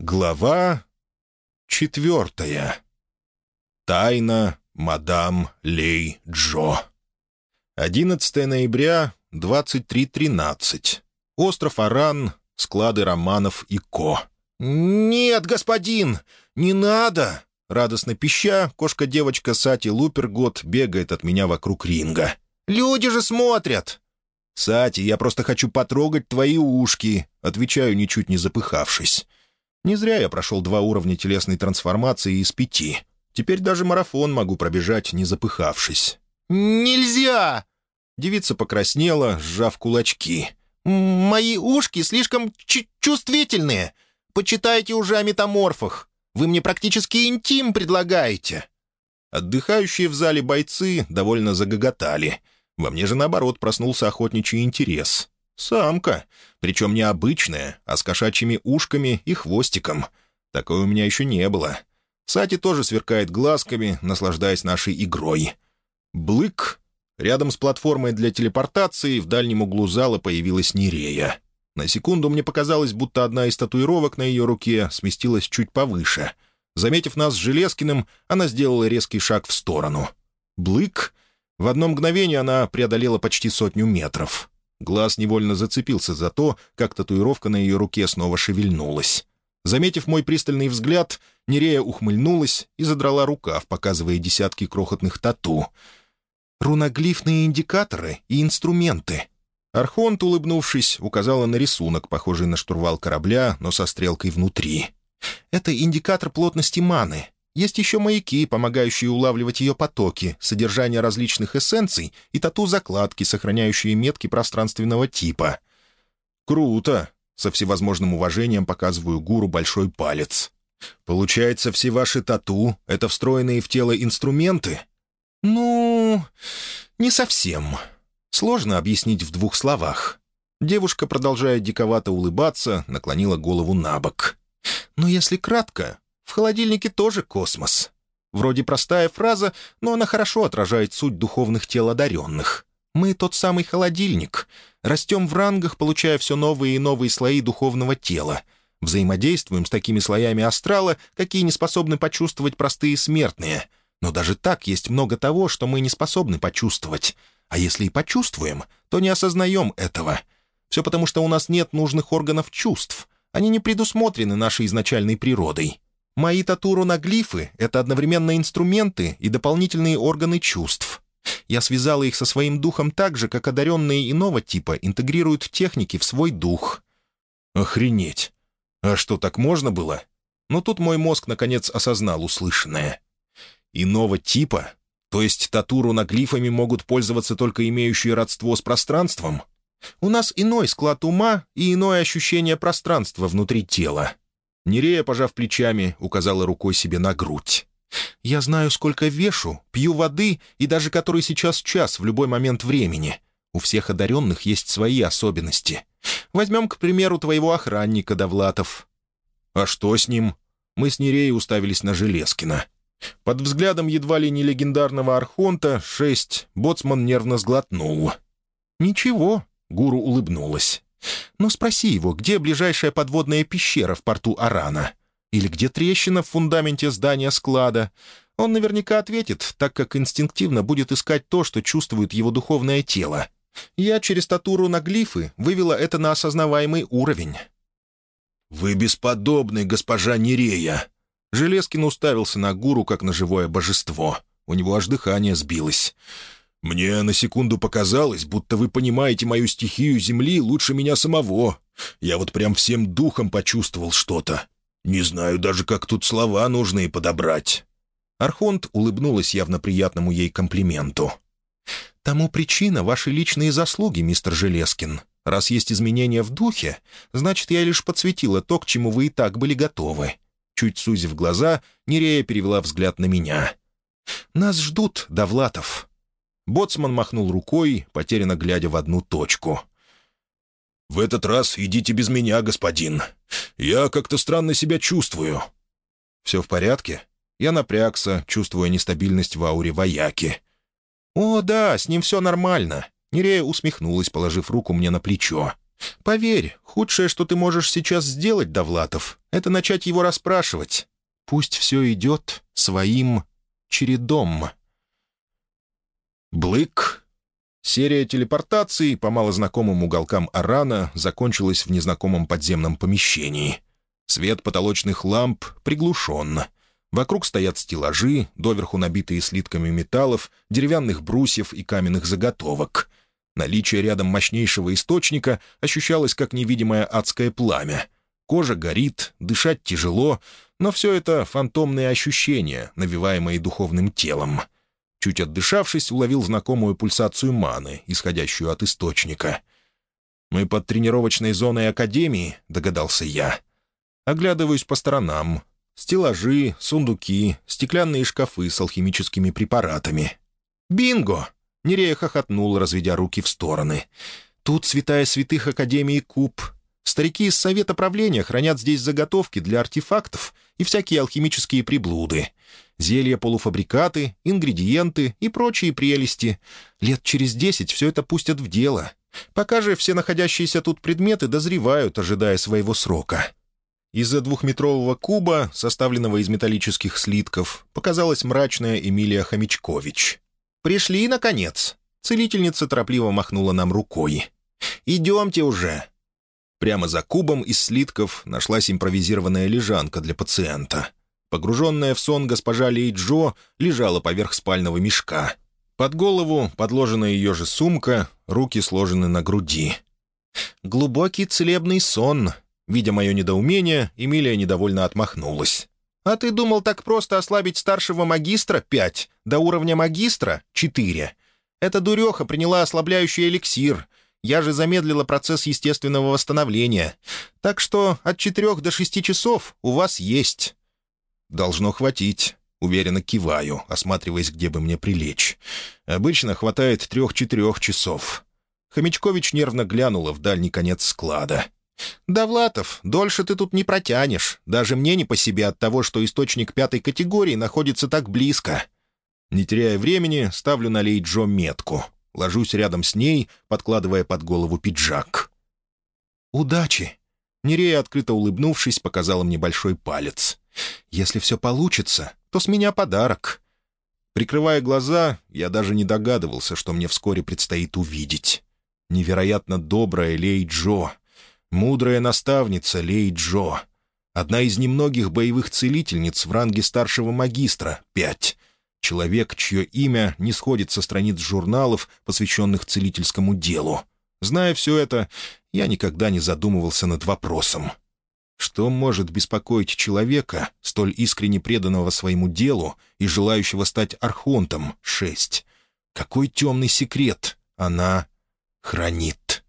Глава четвертая. Тайна мадам Лей Джо. 11 ноября, 23.13. Остров Аран, склады романов и ко. «Нет, господин, не надо!» Радостно пища, кошка-девочка Сати Лупергот бегает от меня вокруг ринга. «Люди же смотрят!» «Сати, я просто хочу потрогать твои ушки», — отвечаю, ничуть не запыхавшись. Не зря я прошел два уровня телесной трансформации из пяти. Теперь даже марафон могу пробежать, не запыхавшись. «Нельзя!» Девица покраснела, сжав кулачки. «Мои ушки слишком чувствительные. Почитайте уже о метаморфах. Вы мне практически интим предлагаете». Отдыхающие в зале бойцы довольно загоготали. Во мне же, наоборот, проснулся охотничий интерес. Самка. Причем не обычная, а с кошачьими ушками и хвостиком. Такой у меня еще не было. Сати тоже сверкает глазками, наслаждаясь нашей игрой. Блык. Рядом с платформой для телепортации в дальнем углу зала появилась Нерея. На секунду мне показалось, будто одна из татуировок на ее руке сместилась чуть повыше. Заметив нас с Железкиным, она сделала резкий шаг в сторону. Блык. В одно мгновение она преодолела почти сотню метров. Глаз невольно зацепился за то, как татуировка на ее руке снова шевельнулась. Заметив мой пристальный взгляд, Нерея ухмыльнулась и задрала рукав, показывая десятки крохотных тату. «Руноглифные индикаторы и инструменты». Архонт, улыбнувшись, указала на рисунок, похожий на штурвал корабля, но со стрелкой внутри. «Это индикатор плотности маны. Есть еще маяки, помогающие улавливать ее потоки, содержание различных эссенций и тату-закладки, сохраняющие метки пространственного типа. «Круто!» — со всевозможным уважением показываю гуру большой палец. «Получается, все ваши тату — это встроенные в тело инструменты?» «Ну, не совсем. Сложно объяснить в двух словах». Девушка, продолжая диковато улыбаться, наклонила голову на бок. «Но если кратко, в холодильнике тоже космос. Вроде простая фраза, но она хорошо отражает суть духовных тел одаренных. Мы тот самый холодильник. Растем в рангах, получая все новые и новые слои духовного тела. Взаимодействуем с такими слоями астрала, какие не способны почувствовать простые смертные. Но даже так есть много того, что мы не способны почувствовать. А если и почувствуем, то не осознаем этого. Все потому, что у нас нет нужных органов чувств. Они не предусмотрены нашей изначальной природой. Мои татуру на глифы — это одновременно инструменты и дополнительные органы чувств. Я связала их со своим духом так же, как одаренные иного типа интегрируют техники в свой дух. Охренеть! А что, так можно было? Но тут мой мозг наконец осознал услышанное. Иного типа? То есть татуру на глифами могут пользоваться только имеющие родство с пространством? У нас иной склад ума и иное ощущение пространства внутри тела. Нерея, пожав плечами, указала рукой себе на грудь. «Я знаю, сколько вешу, пью воды и даже который сейчас час в любой момент времени. У всех одаренных есть свои особенности. Возьмем, к примеру, твоего охранника, Довлатов». «А что с ним?» Мы с Нереей уставились на Железкина. Под взглядом едва ли не легендарного Архонта, шесть, боцман нервно сглотнул. «Ничего», — гуру улыбнулась. Но спроси его, где ближайшая подводная пещера в порту Арана? Или где трещина в фундаменте здания склада? Он наверняка ответит, так как инстинктивно будет искать то, что чувствует его духовное тело. Я через татуру на глифы вывела это на осознаваемый уровень. «Вы бесподобный, госпожа Нерея!» Железкин уставился на гуру, как на живое божество. У него аж дыхание сбилось. «Мне на секунду показалось, будто вы понимаете мою стихию Земли лучше меня самого. Я вот прям всем духом почувствовал что-то. Не знаю даже, как тут слова нужные подобрать». Архонт улыбнулась явно приятному ей комплименту. «Тому причина — ваши личные заслуги, мистер Железкин. Раз есть изменения в духе, значит, я лишь подсветила то, к чему вы и так были готовы». Чуть сузив глаза, Нерея перевела взгляд на меня. «Нас ждут, Довлатов. Боцман махнул рукой, потерянно глядя в одну точку. «В этот раз идите без меня, господин. Я как-то странно себя чувствую». «Все в порядке?» Я напрягся, чувствуя нестабильность в ауре вояки. «О, да, с ним все нормально». Нерея усмехнулась, положив руку мне на плечо. Поверь, худшее, что ты можешь сейчас сделать, Довлатов, это начать его расспрашивать. Пусть все идет своим чередом. Блык. Серия телепортаций по малознакомым уголкам Арана закончилась в незнакомом подземном помещении. Свет потолочных ламп приглушен. Вокруг стоят стеллажи, доверху набитые слитками металлов, деревянных брусьев и каменных заготовок. Наличие рядом мощнейшего источника ощущалось как невидимое адское пламя. Кожа горит, дышать тяжело, но все это фантомные ощущения, навиваемые духовным телом. Чуть отдышавшись, уловил знакомую пульсацию маны, исходящую от источника. «Мы под тренировочной зоной Академии», — догадался я. Оглядываюсь по сторонам. Стеллажи, сундуки, стеклянные шкафы с алхимическими препаратами. «Бинго!» — Нерея хохотнул, разведя руки в стороны. «Тут святая святых Академии Куб. Старики из Совета правления хранят здесь заготовки для артефактов и всякие алхимические приблуды. Зелья-полуфабрикаты, ингредиенты и прочие прелести. Лет через десять все это пустят в дело. Пока же все находящиеся тут предметы дозревают, ожидая своего срока. Из-за двухметрового куба, составленного из металлических слитков, показалась мрачная Эмилия Хомячкович. «Пришли, наконец!» Целительница торопливо махнула нам рукой. «Идемте уже!» Прямо за кубом из слитков нашлась импровизированная лежанка для пациента. Погруженная в сон госпожа Лейджо лежала поверх спального мешка. Под голову подложена ее же сумка, руки сложены на груди. «Глубокий целебный сон», Видя мое недоумение, Эмилия недовольно отмахнулась. «А ты думал так просто ослабить старшего магистра — пять, до уровня магистра — четыре? Эта дуреха приняла ослабляющий эликсир. Я же замедлила процесс естественного восстановления. Так что от четырех до шести часов у вас есть». «Должно хватить», — уверенно киваю, осматриваясь, где бы мне прилечь. «Обычно хватает трех-четырех часов». Хомячкович нервно глянула в дальний конец склада — «Довлатов, дольше ты тут не протянешь. Даже мне не по себе от того, что источник пятой категории находится так близко». Не теряя времени, ставлю на Лей Джо метку. Ложусь рядом с ней, подкладывая под голову пиджак. «Удачи!» Нерея, открыто улыбнувшись, показала мне большой палец. «Если все получится, то с меня подарок». Прикрывая глаза, я даже не догадывался, что мне вскоре предстоит увидеть. Невероятно добрая Лей Джо — Мудрая наставница Лей Джо. Одна из немногих боевых целительниц в ранге старшего магистра, пять. Человек, чье имя не сходит со страниц журналов, посвященных целительскому делу. Зная все это, я никогда не задумывался над вопросом. Что может беспокоить человека, столь искренне преданного своему делу и желающего стать архонтом, шесть? Какой темный секрет она хранит?